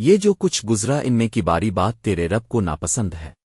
یہ جو کچھ گزرا ان میں کی باری بات تیرے رب کو ناپسند ہے۔